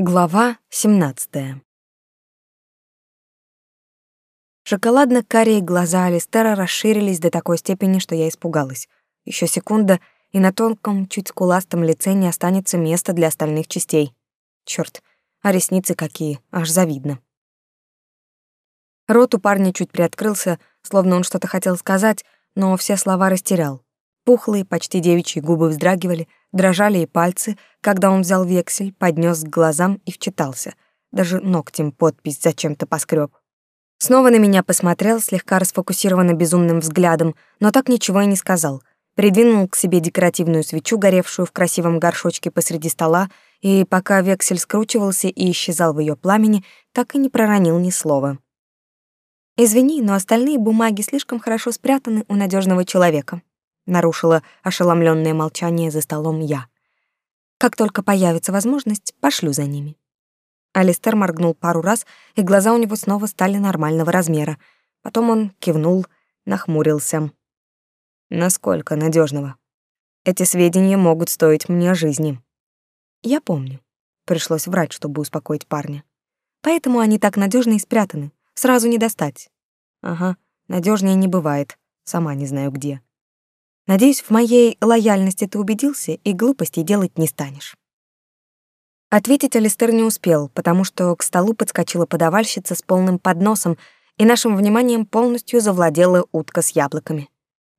Глава 17. Шоколадно-карие глаза Алистера расширились до такой степени, что я испугалась. Еще секунда, и на тонком, чуть скуластом лице не останется места для остальных частей. Черт, а ресницы какие, аж завидно. Рот у парня чуть приоткрылся, словно он что-то хотел сказать, но все слова растерял. Пухлые, почти девичьи губы вздрагивали, дрожали и пальцы, когда он взял вексель, поднес к глазам и вчитался. Даже ногтем подпись зачем-то поскреб. Снова на меня посмотрел, слегка расфокусированно безумным взглядом, но так ничего и не сказал. Придвинул к себе декоративную свечу, горевшую в красивом горшочке посреди стола, и пока вексель скручивался и исчезал в ее пламени, так и не проронил ни слова. «Извини, но остальные бумаги слишком хорошо спрятаны у надежного человека», нарушила ошеломленное молчание за столом я. Как только появится возможность, пошлю за ними. Алистер моргнул пару раз, и глаза у него снова стали нормального размера. Потом он кивнул, нахмурился. Насколько надежного? Эти сведения могут стоить мне жизни. Я помню. Пришлось врать, чтобы успокоить парня. Поэтому они так надежно и спрятаны. Сразу не достать. Ага, надежнее не бывает. Сама не знаю где. Надеюсь, в моей лояльности ты убедился и глупостей делать не станешь. Ответить Алистер не успел, потому что к столу подскочила подавальщица с полным подносом, и нашим вниманием полностью завладела утка с яблоками.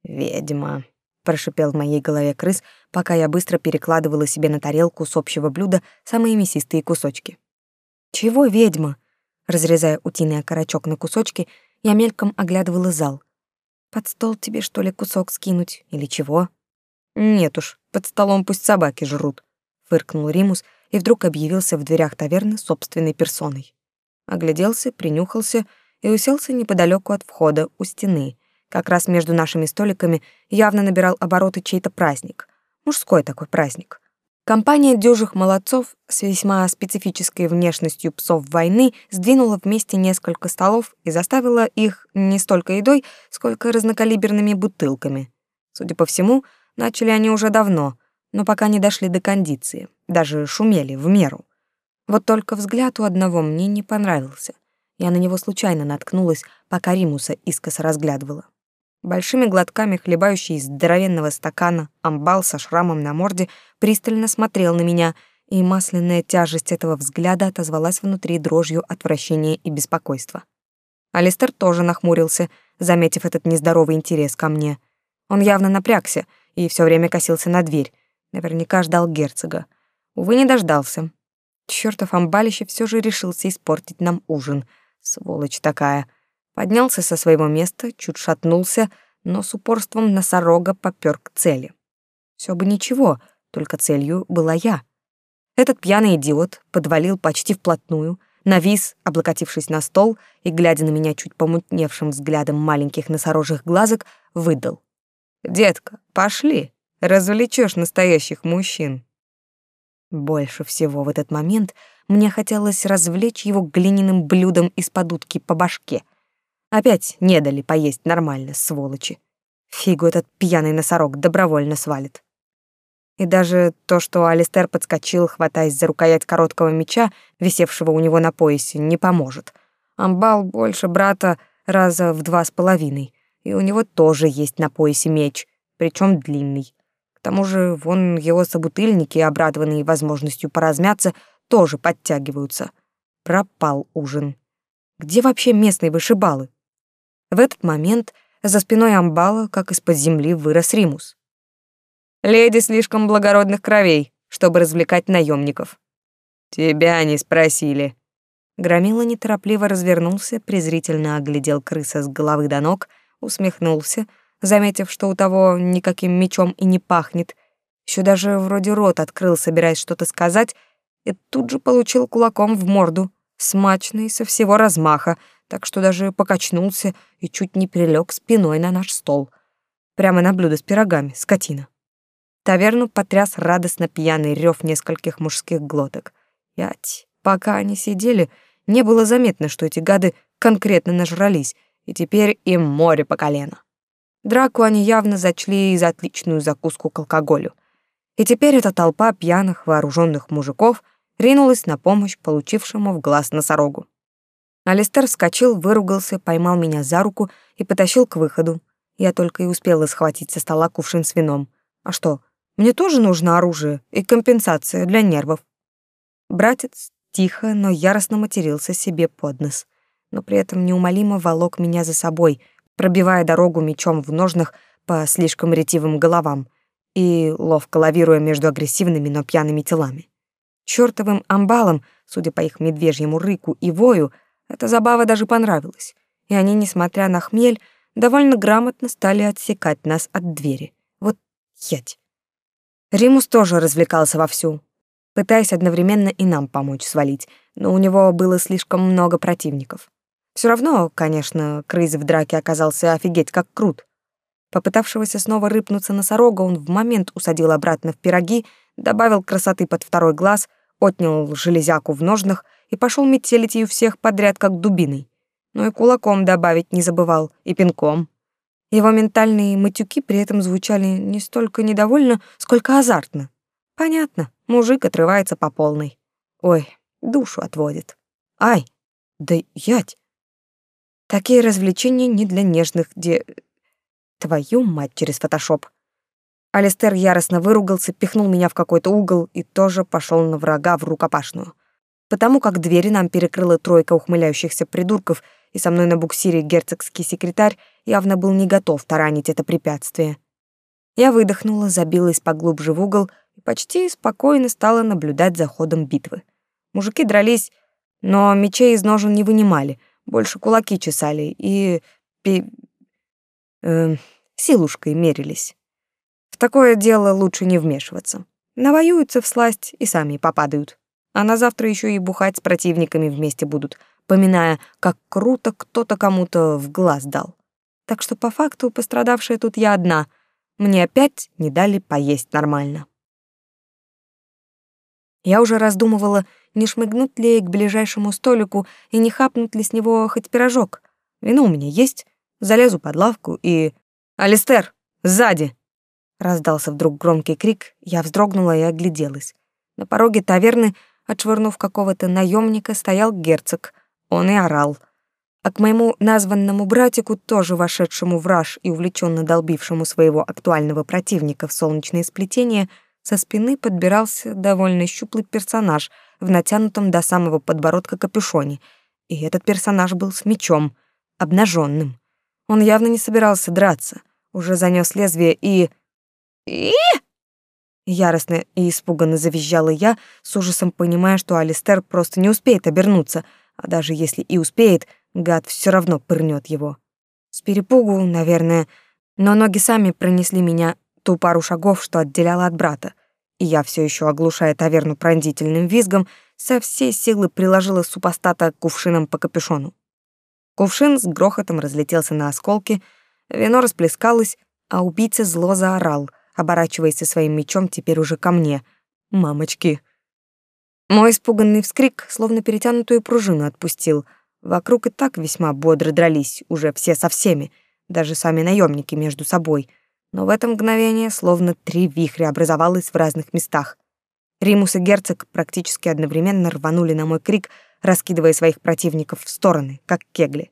«Ведьма», — прошипел в моей голове крыс, пока я быстро перекладывала себе на тарелку с общего блюда самые мясистые кусочки. «Чего ведьма?» Разрезая утиный окорочок на кусочки, я мельком оглядывала зал. Под стол тебе, что ли, кусок скинуть или чего? Нет уж, под столом пусть собаки жрут, фыркнул Римус и вдруг объявился в дверях таверны собственной персоной. Огляделся, принюхался и уселся неподалеку от входа у стены. Как раз между нашими столиками явно набирал обороты чей-то праздник. Мужской такой праздник. Компания дюжих молодцов с весьма специфической внешностью псов войны сдвинула вместе несколько столов и заставила их не столько едой, сколько разнокалиберными бутылками. Судя по всему, начали они уже давно, но пока не дошли до кондиции, даже шумели в меру. Вот только взгляд у одного мне не понравился. Я на него случайно наткнулась, пока Римуса искоса разглядывала. Большими глотками хлебающий из здоровенного стакана амбал со шрамом на морде пристально смотрел на меня, и масляная тяжесть этого взгляда отозвалась внутри дрожью отвращения и беспокойства. Алистер тоже нахмурился, заметив этот нездоровый интерес ко мне. Он явно напрягся и все время косился на дверь. Наверняка ждал герцога. Увы, не дождался. Чёртов амбалище все же решился испортить нам ужин. Сволочь такая — поднялся со своего места, чуть шатнулся, но с упорством носорога попёр к цели. Все бы ничего, только целью была я. Этот пьяный идиот подвалил почти вплотную, навис, облокотившись на стол и, глядя на меня чуть помутневшим взглядом маленьких носорожих глазок, выдал. «Детка, пошли, развлечешь настоящих мужчин». Больше всего в этот момент мне хотелось развлечь его глиняным блюдом из-под утки по башке — Опять не дали поесть нормально, сволочи. Фигу этот пьяный носорог добровольно свалит. И даже то, что Алистер подскочил, хватаясь за рукоять короткого меча, висевшего у него на поясе, не поможет. Амбал больше брата раза в два с половиной, и у него тоже есть на поясе меч, причем длинный. К тому же вон его собутыльники, обрадованные возможностью поразмяться, тоже подтягиваются. Пропал ужин. Где вообще местные вышибалы? В этот момент за спиной амбала, как из-под земли, вырос Римус. «Леди слишком благородных кровей, чтобы развлекать наемников». «Тебя не спросили». Громила неторопливо развернулся, презрительно оглядел крыса с головы до ног, усмехнулся, заметив, что у того никаким мечом и не пахнет. Еще даже вроде рот открыл, собираясь что-то сказать, и тут же получил кулаком в морду, смачный со всего размаха, так что даже покачнулся и чуть не прилег спиной на наш стол. Прямо на блюдо с пирогами, скотина. Таверну потряс радостно пьяный рев нескольких мужских глоток. Ять, пока они сидели, не было заметно, что эти гады конкретно нажрались, и теперь им море по колено. Драку они явно зачли за отличную закуску к алкоголю. И теперь эта толпа пьяных вооруженных мужиков ринулась на помощь получившему в глаз носорогу. Алистер вскочил, выругался, поймал меня за руку и потащил к выходу. Я только и успела схватить со стола кувшин с вином. А что, мне тоже нужно оружие и компенсация для нервов. Братец тихо, но яростно матерился себе под нос, но при этом неумолимо волок меня за собой, пробивая дорогу мечом в ножнах по слишком ретивым головам и ловко лавируя между агрессивными, но пьяными телами. Чёртовым амбалам, судя по их медвежьему рыку и вою, эта забава даже понравилась, и они, несмотря на хмель, довольно грамотно стали отсекать нас от двери. Вот ять. Римус тоже развлекался вовсю, пытаясь одновременно и нам помочь свалить, но у него было слишком много противников. Все равно, конечно, Крейз в драке оказался офигеть как крут. Попытавшегося снова рыпнуться носорога он в момент усадил обратно в пироги, добавил красоты под второй глаз, отнял железяку в ножнах и пошел метелить ее всех подряд как дубиной. Но и кулаком добавить не забывал, и пинком. Его ментальные матюки при этом звучали не столько недовольно, сколько азартно. Понятно, мужик отрывается по полной. Ой, душу отводит. Ай, да ять. Такие развлечения не для нежных де... Твою мать через фотошоп. Алистер яростно выругался, пихнул меня в какой-то угол и тоже пошел на врага в рукопашную. Потому как двери нам перекрыла тройка ухмыляющихся придурков, и со мной на буксире герцогский секретарь явно был не готов таранить это препятствие. Я выдохнула, забилась поглубже в угол и почти спокойно стала наблюдать за ходом битвы. Мужики дрались, но мечей из ножен не вынимали, больше кулаки чесали и... Пи... Э, силушкой мерились. В такое дело лучше не вмешиваться. Навоюются в сласть и сами попадают. А на завтра еще и бухать с противниками вместе будут, поминая, как круто кто-то кому-то в глаз дал. Так что по факту пострадавшая тут я одна. Мне опять не дали поесть нормально. Я уже раздумывала, не шмыгнуть ли к ближайшему столику и не хапнуть ли с него хоть пирожок. Вино у меня есть, залезу под лавку и... «Алистер, сзади!» Раздался вдруг громкий крик, я вздрогнула и огляделась. На пороге таверны, отшвырнув какого-то наемника, стоял герцог. Он и орал. А к моему названному братику, тоже вошедшему в раж и увлеченно долбившему своего актуального противника в солнечное сплетение, со спины подбирался довольно щуплый персонаж в натянутом до самого подбородка капюшоне, и этот персонаж был с мечом, обнаженным. Он явно не собирался драться, уже занес лезвие и... Яростно и испуганно завизжала я, с ужасом понимая, что Алистер просто не успеет обернуться, а даже если и успеет, гад все равно пырнет его. С перепугу, наверное, но ноги сами пронесли меня ту пару шагов, что отделяла от брата, и я все еще оглушая таверну пронзительным визгом, со всей силы приложила супостата кувшином по капюшону. Кувшин с грохотом разлетелся на осколки, вино расплескалось, а убийца зло заорал, оборачиваясь со своим мечом теперь уже ко мне. «Мамочки!» Мой испуганный вскрик словно перетянутую пружину отпустил. Вокруг и так весьма бодро дрались, уже все со всеми, даже сами наемники между собой — но в это мгновение словно три вихря образовалось в разных местах. Римус и герцог практически одновременно рванули на мой крик, раскидывая своих противников в стороны, как кегли.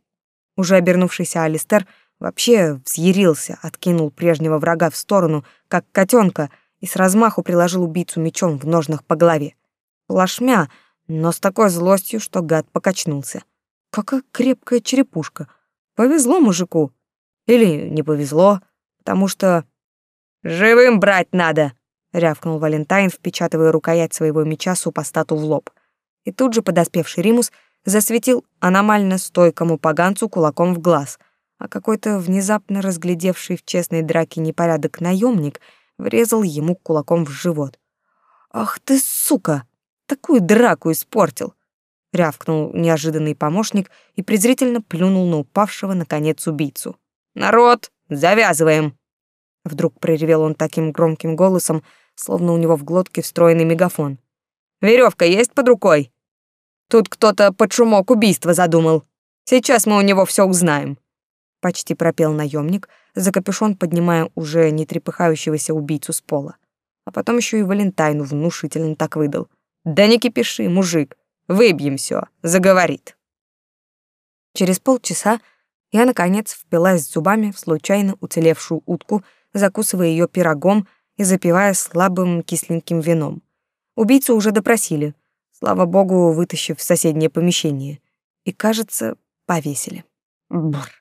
Уже обернувшийся Алистер вообще взъярился, откинул прежнего врага в сторону, как котенка, и с размаху приложил убийцу мечом в ножнах по голове. Плашмя, но с такой злостью, что гад покачнулся. Какая крепкая черепушка. Повезло мужику. Или не повезло потому что живым брать надо, рявкнул Валентайн, впечатывая рукоять своего меча супостату в лоб. И тут же подоспевший Римус засветил аномально стойкому поганцу кулаком в глаз, а какой-то внезапно разглядевший в честной драке непорядок наемник врезал ему кулаком в живот. «Ах ты, сука! Такую драку испортил!» — рявкнул неожиданный помощник и презрительно плюнул на упавшего, наконец, убийцу. «Народ, завязываем!» Вдруг проревел он таким громким голосом, словно у него в глотке встроенный мегафон. Веревка есть под рукой? Тут кто-то под шумок убийства задумал. Сейчас мы у него все узнаем. Почти пропел наемник, за капюшон поднимая уже не трепыхающегося убийцу с пола. А потом еще и Валентайну внушительно так выдал. Да не кипиши, мужик, выбьем все, заговорит. Через полчаса я, наконец, впилась зубами в случайно уцелевшую утку, закусывая ее пирогом и запивая слабым кисленьким вином. Убийцу уже допросили, слава богу, вытащив в соседнее помещение. И, кажется, повесили. Бррр.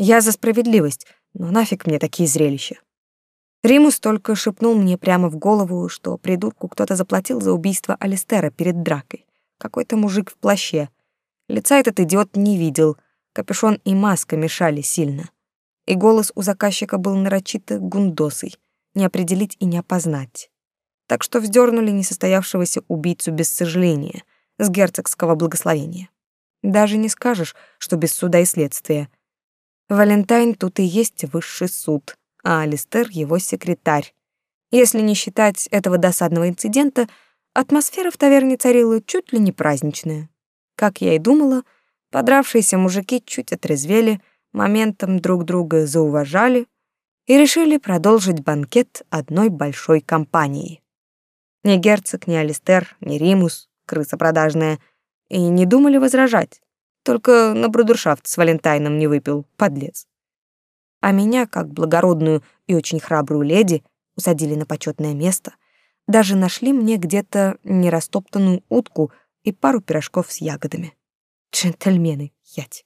Я за справедливость, но нафиг мне такие зрелища. Римус только шепнул мне прямо в голову, что придурку кто-то заплатил за убийство Алистера перед дракой. Какой-то мужик в плаще. Лица этот идиот не видел, капюшон и маска мешали сильно. И голос у заказчика был нарочито гундосый, не определить и не опознать. Так что вздернули несостоявшегося убийцу без сожаления, с герцогского благословения. Даже не скажешь, что без суда и следствия. Валентайн тут и есть высший суд, а Алистер — его секретарь. Если не считать этого досадного инцидента, атмосфера в таверне царила чуть ли не праздничная. Как я и думала, подравшиеся мужики чуть отрезвели, моментом друг друга зауважали и решили продолжить банкет одной большой компанией. Ни герцог, ни Алистер, ни Римус, крыса продажная, и не думали возражать. Только на брудершафт с Валентайном не выпил, подлец а меня, как благородную и очень храбрую леди, усадили на почетное место, даже нашли мне где-то нерастоптанную утку и пару пирожков с ягодами. Джентльмены, ять.